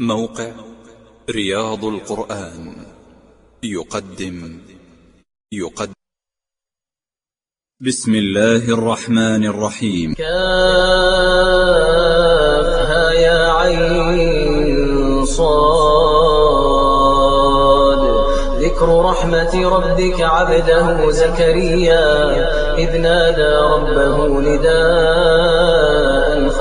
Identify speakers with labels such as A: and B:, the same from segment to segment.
A: موقع رياض القرآن. يقدم. يقدم. بسم الله الرحمن الرحيم.
B: كافها يا عين صاد. ذكر رحمة ربك عبده زكريا. إذ نادى ربه نداء.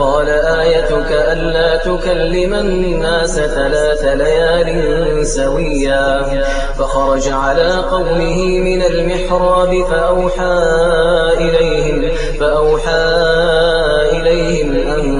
B: قال آيتك ألا تكلم الناس ثلاث ليال سويا. فخرج على قومه من المحراب فأوحى إليهم فأوحى إليهم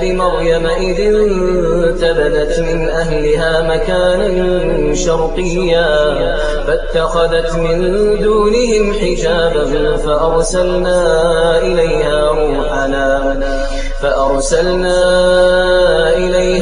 B: مريم إذ انتبذت من أهلها مكانا شرقيا فاتخذت من دونهم حجابا فأرسلنا إليها روحنا فأرسلنا إليها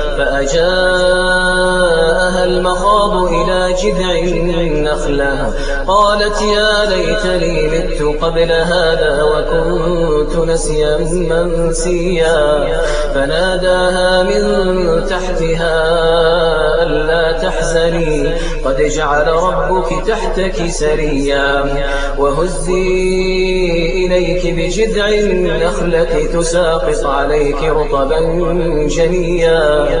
B: فأجاءها المخاض إلى جذع النخلة. قالت يا ليتني مت قبل هذا وكنت نسيا منسيا. فناداها من تحتها ألا تحزني. قد جعل ربك تحتك سريا. وهزي إليك بجذع النخلة تساقط عليك رطبا جنيا.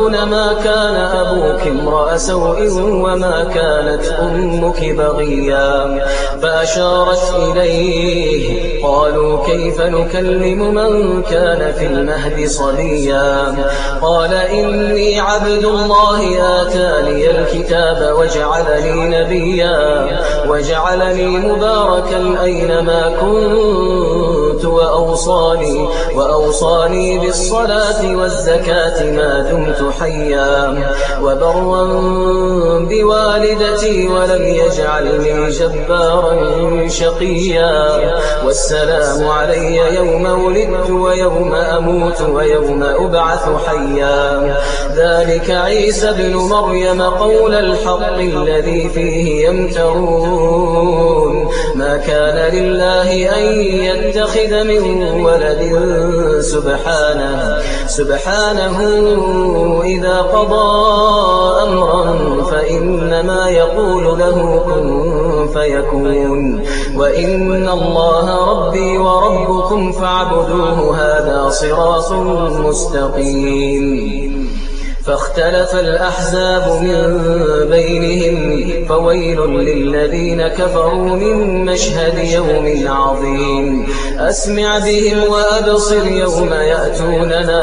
B: ما كان أبوك امرأ سوء وما كانت أمك بغيا فأشارت إليه قالوا كيف نكلم من كان في المهد صليا قال إني عبد الله آتاني الكتاب وجعلني نبيا وجعلني مباركا أينما كنت وأوصاني, وأوصاني بالصلاة والزكاة ما دمت حيا. وبرا بوالدتي ولم يجعلني جبارا شقيا. والسلام علي يوم ولدت ويوم أموت ويوم أبعث حيا. ذلك عيسى بن مريم قول الحق الذي فيه يمترون. ما كان لله أن يتخذ من ولد سبحانه. سبحانه إذا قضى أمرا فإنما يقول له كن فيكون. وإن الله ربي وربكم فاعبدوه هذا صراط مستقيم. فاختلف الأحزاب من بينهم فويل للذين كفروا من مشهد يوم عظيم. أسمع بهم وأبصر يوم يأتوننا.